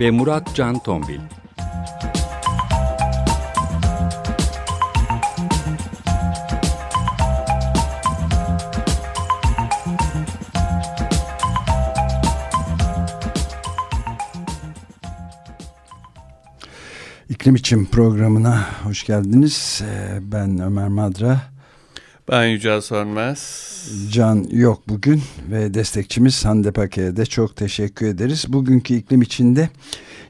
ve Murat Can Tombil. İklim için programına hoş geldiniz. Ee, ben Ömer Madra. Ben Yücel Sönmez. Can yok bugün ve destekçimiz Hande Pake'ye de çok teşekkür ederiz. Bugünkü iklim içinde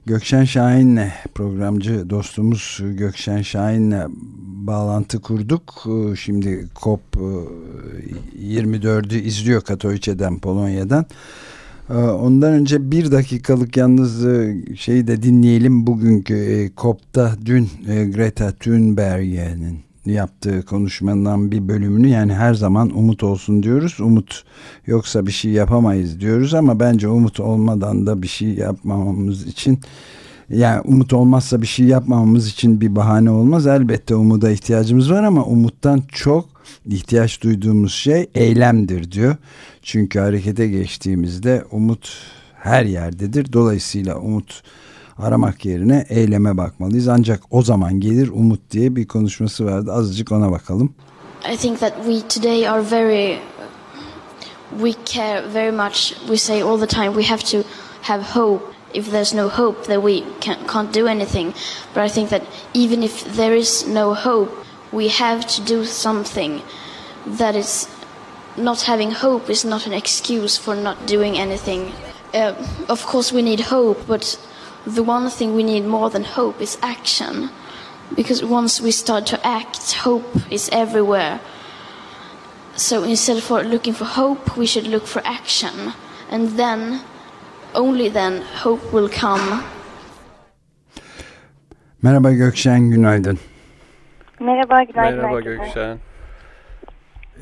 Gökşen Şahin'le programcı dostumuz Gökşen Şahin'le bağlantı kurduk. Ee, şimdi COP 24'ü e, izliyor Katowice'den Polonya'dan. Ee, ondan önce bir dakikalık yalnız e, şeyi de dinleyelim. Bugünkü e, COP'ta dün Greta Thunberg'in yaptığı konuşmanın bir bölümünü yani her zaman umut olsun diyoruz. Umut yoksa bir şey yapamayız diyoruz ama bence umut olmadan da bir şey yapmamamız için yani umut olmazsa bir şey yapmamamız için bir bahane olmaz. Elbette umuda ihtiyacımız var ama umuttan çok ihtiyaç duyduğumuz şey eylemdir diyor. Çünkü harekete geçtiğimizde umut her yerdedir. Dolayısıyla umut aramak yerine eyleme bakmalıyız. Ancak o zaman gelir umut diye bir konuşması vardı. Azıcık ona bakalım. I think that we today are very we care very much. We say all the time we have to have hope. If there's no hope, then we can't, can't do anything. But I think that even if there is no hope, we have to do something. That is not having hope is not an excuse for not doing anything. Uh, of course, we need hope, but the one thing we need more than hope is action. Because once we start to act, hope is everywhere. So instead of looking for hope, we should look for action. And then, only then, hope will come. Merhaba Gökşen, günaydın. Merhaba, günaydın. Merhaba Gökşen.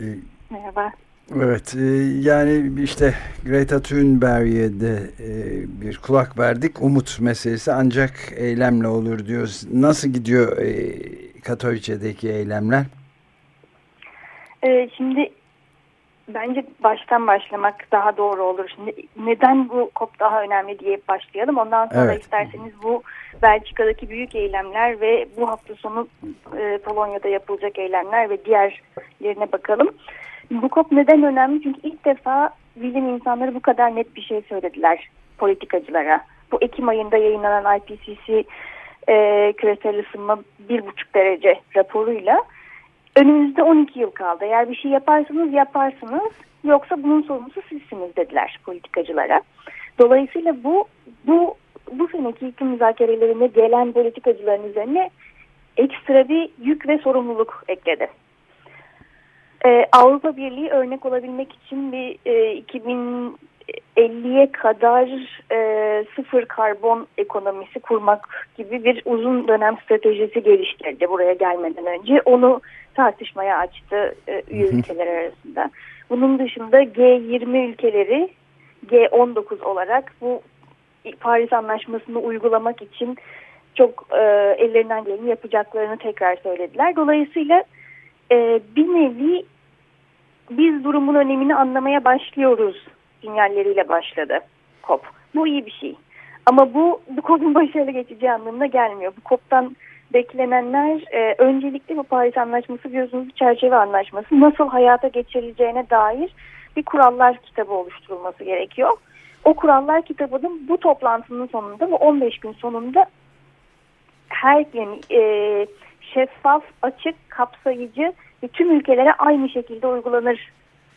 Ee, Merhaba. Evet e, yani işte Greta Thunberg'e de e, bir kulak verdik. Umut meselesi ancak eylemle olur diyoruz. Nasıl gidiyor e, Katowice'deki eylemler? Şimdi bence baştan başlamak daha doğru olur. Şimdi neden bu COP daha önemli diye başlayalım. Ondan sonra evet. isterseniz bu Belçika'daki büyük eylemler ve bu hafta sonu Polonya'da yapılacak eylemler ve diğerlerine bakalım. Bu kop neden önemli? Çünkü ilk defa bilim insanları bu kadar net bir şey söylediler politikacılara. Bu Ekim ayında yayınlanan IPCC e, küresel ısınma bir buçuk derece raporuyla önümüzde 12 yıl kaldı. Eğer bir şey yaparsanız yaparsınız yoksa bunun sorumlusu sizsiniz dediler politikacılara. Dolayısıyla bu bu bu seneki iklim müzakerelerine gelen politikacıların üzerine ekstra bir yük ve sorumluluk ekledi. Ee, Avrupa Birliği örnek olabilmek için bir e, 2050'ye kadar e, sıfır karbon ekonomisi kurmak gibi bir uzun dönem stratejisi geliştirdi buraya gelmeden önce. Onu tartışmaya açtı e, üye ülkeler arasında. Bunun dışında G20 ülkeleri G19 olarak bu Paris Anlaşması'nı uygulamak için çok e, ellerinden geleni yapacaklarını tekrar söylediler. Dolayısıyla e, bir nevi biz durumun önemini anlamaya başlıyoruz sinyalleriyle başladı COP. Bu iyi bir şey. Ama bu, bu COP'un başarılı geçeceği anlamına gelmiyor. Bu COP'tan beklenenler e, öncelikle bu Paris Anlaşması biliyorsunuz bir çerçeve anlaşması nasıl hayata geçirileceğine dair bir kurallar kitabı oluşturulması gerekiyor. O kurallar kitabının bu toplantının sonunda bu 15 gün sonunda her yani, e, şeffaf, açık, kapsayıcı ve tüm ülkelere aynı şekilde uygulanır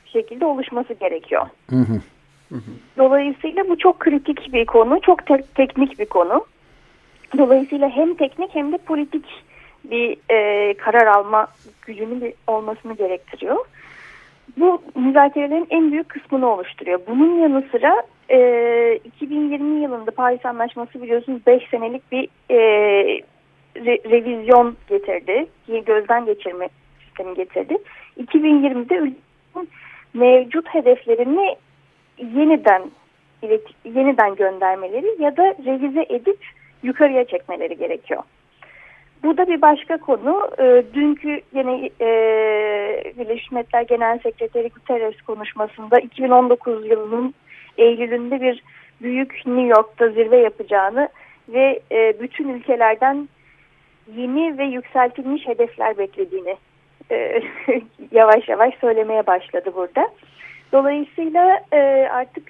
şekilde oluşması gerekiyor. Hı hı. Dolayısıyla bu çok kritik bir konu, çok te teknik bir konu. Dolayısıyla hem teknik hem de politik bir e, karar alma gücünün bir olmasını gerektiriyor. Bu müzakerelerin en büyük kısmını oluşturuyor. Bunun yanı sıra e, 2020 yılında Paris Anlaşması biliyorsunuz 5 senelik bir e, re, revizyon getirdi. Gözden geçirme sistemi getirdi. 2020'de ülkenin mevcut hedeflerini yeniden yeniden göndermeleri ya da revize edip yukarıya çekmeleri gerekiyor. Bu da bir başka konu. E, dünkü yine e, Birleşmiş Milletler Genel Sekreteri Guterres konuşmasında 2019 yılının Eylül'ünde bir büyük New York'ta zirve yapacağını ve e, bütün ülkelerden yeni ve yükseltilmiş hedefler beklediğini e, yavaş yavaş söylemeye başladı burada. Dolayısıyla e, artık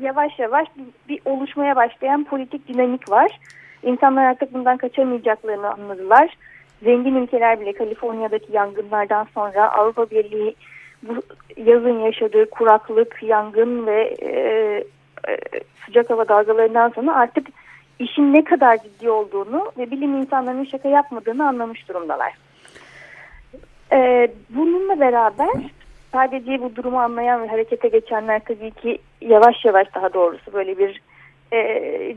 yavaş yavaş bir, oluşmaya başlayan politik dinamik var. İnsanlar artık bundan kaçamayacaklarını anladılar. Zengin ülkeler bile Kaliforniya'daki yangınlardan sonra Avrupa Birliği bu yazın yaşadığı kuraklık, yangın ve e, e, sıcak hava dalgalarından sonra artık işin ne kadar ciddi olduğunu ve bilim insanlarının şaka yapmadığını anlamış durumdalar. E, bununla beraber sadece bu durumu anlayan ve harekete geçenler tabii ki yavaş yavaş daha doğrusu böyle bir e,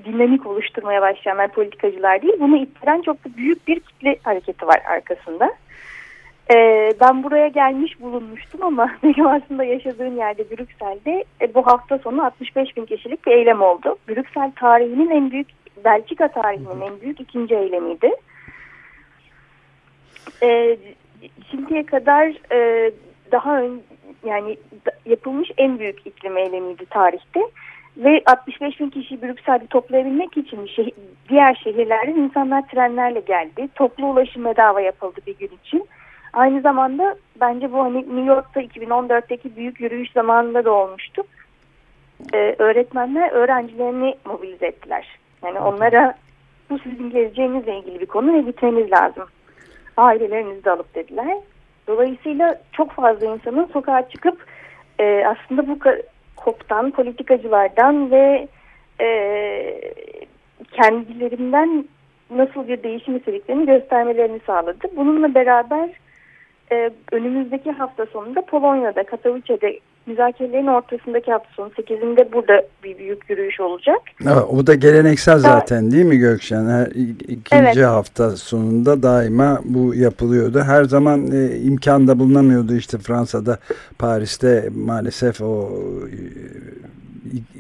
dinamik oluşturmaya başlayanlar politikacılar değil. Bunu ittiren çok da büyük bir kitle hareketi var arkasında. E, ben buraya gelmiş bulunmuştum ama benim aslında yaşadığım yerde Brüksel'de e, bu hafta sonu 65 bin kişilik bir eylem oldu. Brüksel tarihinin en büyük, Belçika tarihinin en büyük ikinci eylemiydi. E, şimdiye kadar e, daha ön, yani yapılmış en büyük iklim eylemiydi tarihte. Ve 65 bin kişi Brüksel'de toplayabilmek için şeh diğer şehirlerden insanlar trenlerle geldi. Toplu ulaşım bedava yapıldı bir gün için. Aynı zamanda bence bu hani New York'ta 2014'teki büyük yürüyüş zamanında da olmuştu. Ee, öğretmenler öğrencilerini mobilize ettiler. Yani onlara bu sizin geleceğinizle ilgili bir konu ve gitmeniz lazım. Ailelerinizi de alıp dediler. Dolayısıyla çok fazla insanın sokağa çıkıp e, aslında bu koptan, politikacılardan ve e, kendilerinden nasıl bir değişim istediklerini göstermelerini sağladı. Bununla beraber e, önümüzdeki hafta sonunda Polonya'da, Katowice'de müzakerelerin ortasındaki hafta sonu 8'inde burada bir büyük yürüyüş olacak. Evet, o da geleneksel zaten değil mi Gökşen? Her, ikinci evet. hafta sonunda daima bu yapılıyordu. Her zaman e, imkan da bulunamıyordu işte Fransa'da, Paris'te maalesef o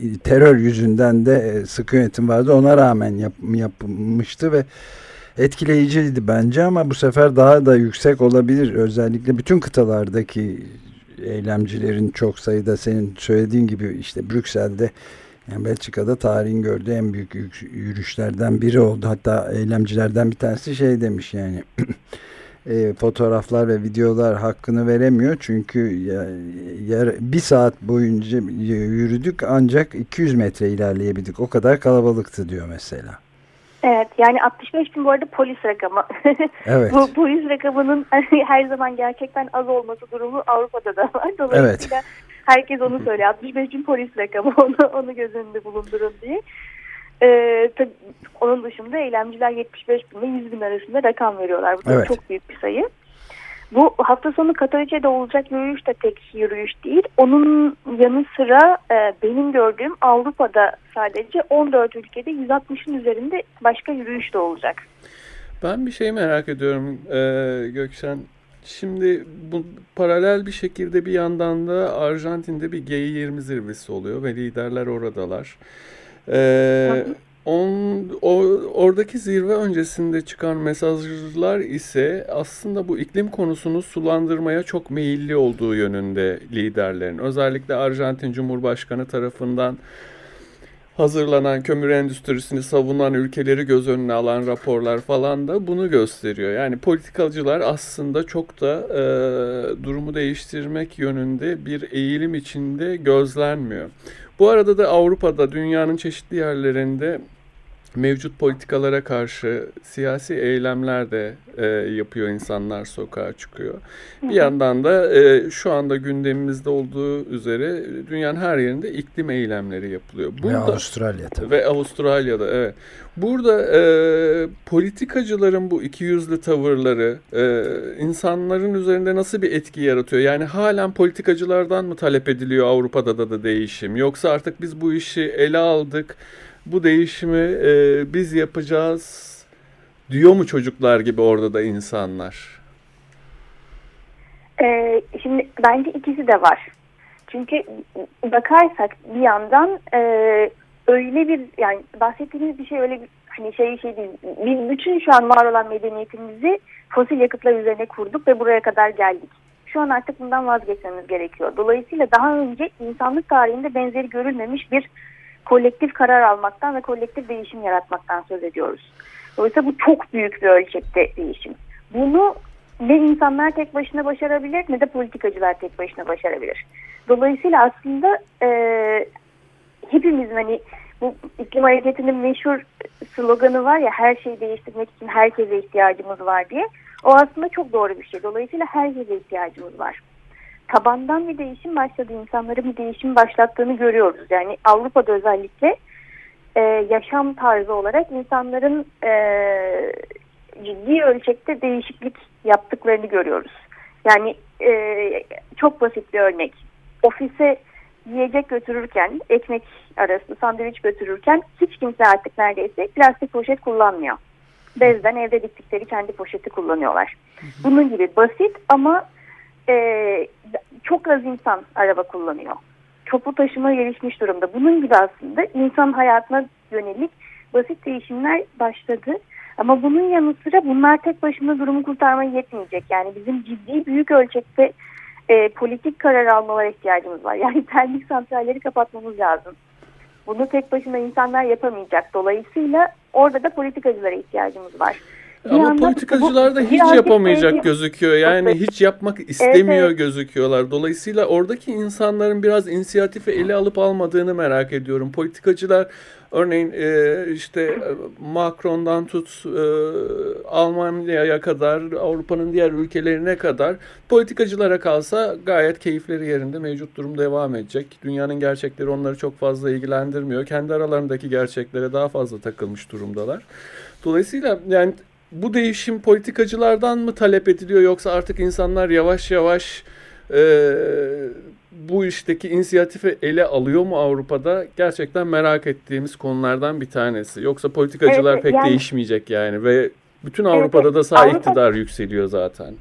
e, terör yüzünden de e, sıkı yönetim vardı. Ona rağmen yap, yapılmıştı ve etkileyiciydi bence ama bu sefer daha da yüksek olabilir. Özellikle bütün kıtalardaki eylemcilerin çok sayıda senin söylediğin gibi işte Brüksel'de yani Belçika'da tarihin gördüğü en büyük yürüyüşlerden biri oldu. Hatta eylemcilerden bir tanesi şey demiş yani e, fotoğraflar ve videolar hakkını veremiyor. Çünkü ya, yer, bir saat boyunca yürüdük ancak 200 metre ilerleyebildik. O kadar kalabalıktı diyor mesela. Evet yani 65 bin bu arada polis rakamı. Evet. bu polis rakamının her zaman gerçekten az olması durumu Avrupa'da da var. Dolayısıyla evet. herkes onu söylüyor. 65 bin polis rakamı onu, onu göz önünde bulundurun diye. Ee, tabii, onun dışında eylemciler 75 bin ile 100 bin arasında rakam veriyorlar. Bu evet. çok büyük bir sayı. Bu hafta sonu Katowice'de olacak yürüyüş de tek yürüyüş değil. Onun yanı sıra e, benim gördüğüm Avrupa'da sadece 14 ülkede 160'ın üzerinde başka yürüyüş de olacak. Ben bir şey merak ediyorum e, Gökşen. Şimdi bu paralel bir şekilde bir yandan da Arjantin'de bir G20 zirvesi oluyor ve liderler oradalar. Ee, On, o, oradaki zirve öncesinde çıkan mesajlar ise aslında bu iklim konusunu sulandırmaya çok meyilli olduğu yönünde liderlerin. Özellikle Arjantin Cumhurbaşkanı tarafından hazırlanan kömür endüstrisini savunan ülkeleri göz önüne alan raporlar falan da bunu gösteriyor. Yani politikacılar aslında çok da e, durumu değiştirmek yönünde bir eğilim içinde gözlenmiyor. Bu arada da Avrupa'da dünyanın çeşitli yerlerinde mevcut politikalara karşı siyasi eylemler de e, yapıyor insanlar sokağa çıkıyor. Bir yandan da e, şu anda gündemimizde olduğu üzere dünyanın her yerinde iklim eylemleri yapılıyor. Burada, ve Avustralya tabii. Ve Avustralya'da evet. Burada e, politikacıların bu iki yüzlü tavırları e, insanların üzerinde nasıl bir etki yaratıyor? Yani halen politikacılardan mı talep ediliyor Avrupa'da da da değişim? Yoksa artık biz bu işi ele aldık bu değişimi e, biz yapacağız diyor mu çocuklar gibi orada da insanlar? Ee, şimdi bence ikisi de var. Çünkü bakarsak bir yandan e, öyle bir yani bahsettiğimiz bir şey öyle bir hani şey şey değil. Biz bütün şu an var olan medeniyetimizi fosil yakıtlar üzerine kurduk ve buraya kadar geldik. Şu an artık bundan vazgeçmemiz gerekiyor. Dolayısıyla daha önce insanlık tarihinde benzeri görülmemiş bir kolektif karar almaktan ve kolektif değişim yaratmaktan söz ediyoruz. Dolayısıyla bu çok büyük bir ölçekte değişim. Bunu ne insanlar tek başına başarabilir ne de politikacılar tek başına başarabilir. Dolayısıyla aslında e, hepimiz hani bu iklim hareketinin meşhur sloganı var ya her şeyi değiştirmek için herkese ihtiyacımız var diye. O aslında çok doğru bir şey. Dolayısıyla herkese ihtiyacımız var tabandan bir değişim başladı. İnsanların bir değişim başlattığını görüyoruz. Yani Avrupa'da özellikle e, yaşam tarzı olarak insanların e, ciddi ölçekte değişiklik yaptıklarını görüyoruz. Yani e, çok basit bir örnek. Ofise yiyecek götürürken, ekmek arası sandviç götürürken hiç kimse artık neredeyse plastik poşet kullanmıyor. Bezden evde diktikleri kendi poşeti kullanıyorlar. Bunun gibi basit ama e, çok az insan araba kullanıyor. Toplu taşıma gelişmiş durumda. Bunun gibi aslında insan hayatına yönelik basit değişimler başladı. Ama bunun yanı sıra bunlar tek başına durumu kurtarmaya yetmeyecek. Yani bizim ciddi büyük ölçekte e, politik karar almalara ihtiyacımız var. Yani termik santralleri kapatmamız lazım. Bunu tek başına insanlar yapamayacak. Dolayısıyla orada da politikacılara ihtiyacımız var. Ama politikacılar da hiç yapamayacak şey, gözüküyor. Yani hiç yapmak istemiyor evet. gözüküyorlar. Dolayısıyla oradaki insanların biraz inisiyatifi ele alıp almadığını merak ediyorum. Politikacılar örneğin e, işte Macron'dan tut e, Almanya'ya kadar Avrupa'nın diğer ülkelerine kadar politikacılara kalsa gayet keyifleri yerinde mevcut durum devam edecek. Dünyanın gerçekleri onları çok fazla ilgilendirmiyor. Kendi aralarındaki gerçeklere daha fazla takılmış durumdalar. Dolayısıyla yani bu değişim politikacılardan mı talep ediliyor yoksa artık insanlar yavaş yavaş e, bu işteki inisiyatifi ele alıyor mu Avrupa'da? Gerçekten merak ettiğimiz konulardan bir tanesi. Yoksa politikacılar evet, pek yani, değişmeyecek yani ve bütün Avrupa'da evet, da sağ Avrupa, iktidar yükseliyor zaten.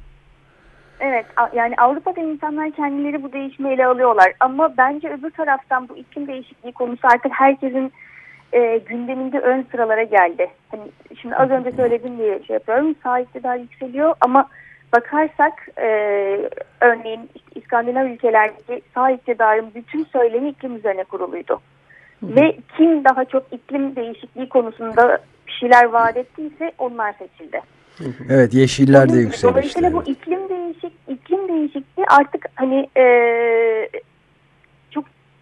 Evet yani Avrupa'da insanlar kendileri bu değişimi ele alıyorlar ama bence öbür taraftan bu iklim değişikliği konusu artık herkesin e, gündeminde ön sıralara geldi. Hani şimdi az önce söyledim diye şey yapıyorum. Sağ iktidar yükseliyor ama bakarsak e, örneğin İskandinav ülkelerdeki sağ iktidarın bütün söylemi iklim üzerine kuruluydu. Hı. Ve kim daha çok iklim değişikliği konusunda bir şeyler vaat ettiyse onlar seçildi. Evet yeşiller de yükselmişti. Dolayısıyla bu iklim değişik iklim değişikliği artık hani e,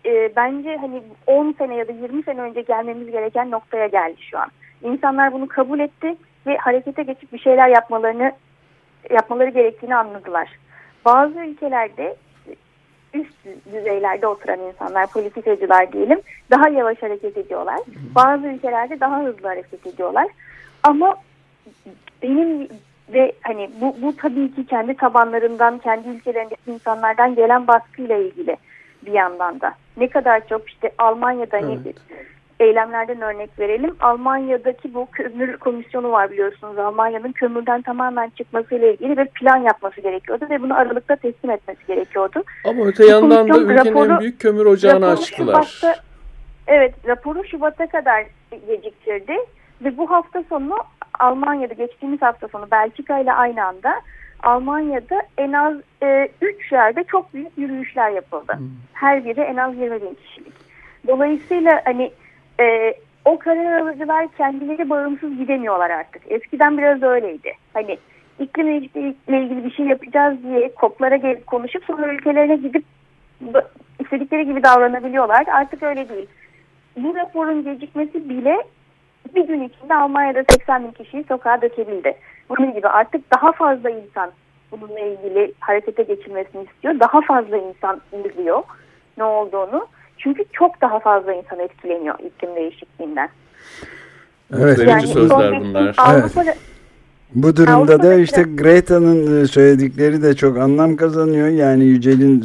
e, bence hani 10 sene ya da 20 sene önce gelmemiz gereken noktaya geldi şu an. İnsanlar bunu kabul etti ve harekete geçip bir şeyler yapmalarını yapmaları gerektiğini anladılar. Bazı ülkelerde üst düzeylerde oturan insanlar, politikacılar diyelim daha yavaş hareket ediyorlar. Bazı ülkelerde daha hızlı hareket ediyorlar. Ama benim ve hani bu, bu tabii ki kendi tabanlarından, kendi ülkelerindeki insanlardan gelen baskıyla ilgili bir yandan da. Ne kadar çok işte Almanya'da hani evet. eylemlerden örnek verelim. Almanya'daki bu kömür komisyonu var biliyorsunuz. Almanya'nın kömürden tamamen çıkmasıyla ilgili bir plan yapması gerekiyordu ve bunu Aralık'ta teslim etmesi gerekiyordu. Ama öte yandan da ülkenin raporu, en büyük kömür ocağını açtılar. Şubat'ta, evet raporu Şubat'a kadar geciktirdi ve bu hafta sonu Almanya'da geçtiğimiz hafta sonu Belçika ile aynı anda Almanya'da en az 3 e, yerde çok büyük yürüyüşler yapıldı. Hmm. Her biri en az 20 bin kişilik. Dolayısıyla hani e, o karar alıcılar kendileri bağımsız gidemiyorlar artık. Eskiden biraz öyleydi. Hani iklim ile ilgili bir şey yapacağız diye koplara gelip konuşup sonra ülkelerine gidip istedikleri gibi davranabiliyorlar. Artık öyle değil. Bu raporun gecikmesi bile bir gün içinde Almanya'da 80 bin kişiyi sokağa dökebildi. Bunun gibi artık daha fazla insan bununla ilgili harekete geçilmesini istiyor. Daha fazla insan izliyor ne olduğunu. Çünkü çok daha fazla insan etkileniyor iklim değişikliğinden. Evet. Yani sözler bunlar. Evet. Bu durumda da işte Greta'nın e, söyledikleri de çok anlam kazanıyor. Yani Yücel'in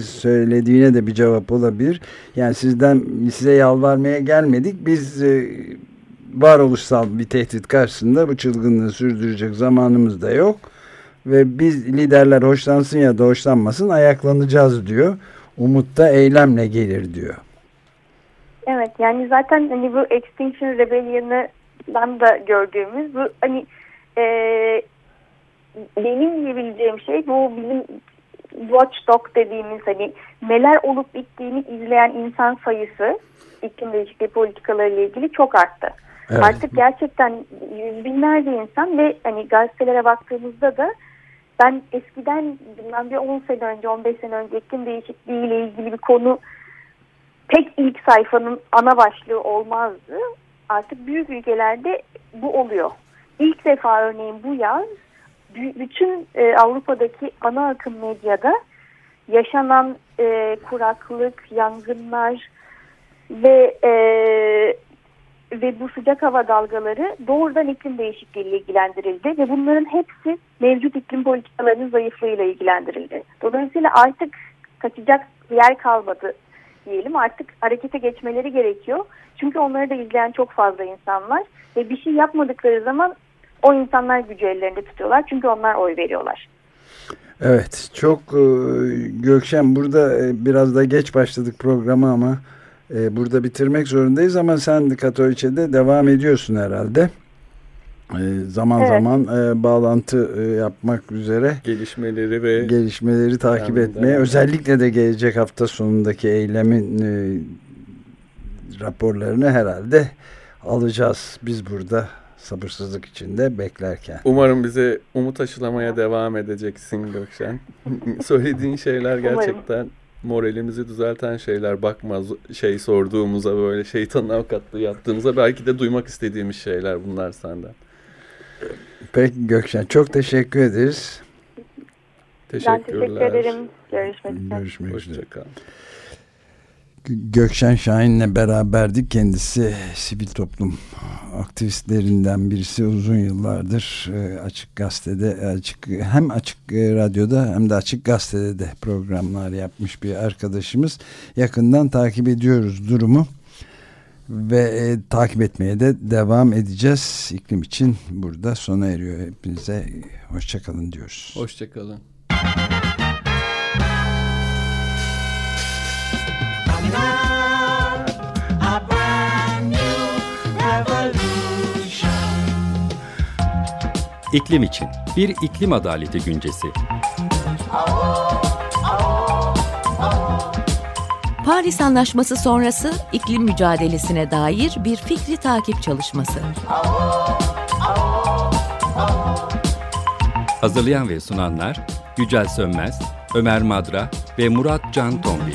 söylediğine de bir cevap olabilir. Yani sizden size yalvarmaya gelmedik. Biz e, varoluşsal bir tehdit karşısında bu çılgınlığı sürdürecek zamanımız da yok. Ve biz liderler hoşlansın ya da hoşlanmasın ayaklanacağız diyor. Umut da eylemle gelir diyor. Evet yani zaten hani bu Extinction Rebellion'ı da gördüğümüz bu hani e, benim diyebileceğim şey bu bizim watchdog dediğimiz hani neler olup bittiğini izleyen insan sayısı iklim değişikliği politikaları ile ilgili çok arttı. Evet. Artık gerçekten yüz binlerce insan ve hani gazetelere baktığımızda da ben eskiden bundan bir 10 sene önce 15 sene önce iklim değişikliği ile ilgili bir konu tek ilk sayfanın ana başlığı olmazdı. Artık büyük ülkelerde bu oluyor. İlk defa örneğin bu yaz bütün e, Avrupa'daki ana akım medyada yaşanan e, kuraklık, yangınlar ve e, ve bu sıcak hava dalgaları doğrudan iklim değişikliğiyle ilgilendirildi ve bunların hepsi mevcut iklim politikalarının zayıflığıyla ilgilendirildi. Dolayısıyla artık kaçacak yer kalmadı diyelim artık harekete geçmeleri gerekiyor. Çünkü onları da izleyen çok fazla insan var ve bir şey yapmadıkları zaman o insanlar gücü ellerinde tutuyorlar çünkü onlar oy veriyorlar. Evet çok e, Gökşen burada e, biraz da geç başladık programı ama e, burada bitirmek zorundayız ama sen Katowice'de devam ediyorsun herhalde. zaman evet. zaman bağlantı yapmak üzere gelişmeleri ve gelişmeleri takip etmeye özellikle de gelecek hafta sonundaki eylemin raporlarını herhalde alacağız biz burada sabırsızlık içinde beklerken. Umarım bize umut aşılamaya devam edeceksin Gökşen. Söylediğin şeyler gerçekten Umarım. Moralimizi düzelten şeyler. Bakma şey sorduğumuza böyle şeytanın avukatlığı yaptığımıza belki de duymak istediğimiz şeyler bunlar senden. Peki Gökşen çok teşekkür ederiz. Teşekkürler. Ben teşekkür ederim. Görüşmek üzere. Görüşmek üzere. Hoşçakalın. Gökşen Şahin'le beraberdik. Kendisi sivil toplum aktivistlerinden birisi uzun yıllardır e, Açık Gazete'de açık hem Açık e, Radyo'da hem de Açık Gazete'de de programlar yapmış bir arkadaşımız. Yakından takip ediyoruz durumu ve e, takip etmeye de devam edeceğiz. İklim için burada sona eriyor. Hepinize hoşçakalın diyoruz. Hoşçakalın. İklim için bir iklim adaleti güncesi. Paris Anlaşması sonrası iklim mücadelesine dair bir fikri takip çalışması. Hazırlayan ve sunanlar Yücel Sönmez, Ömer Madra ve Murat Can Tombil.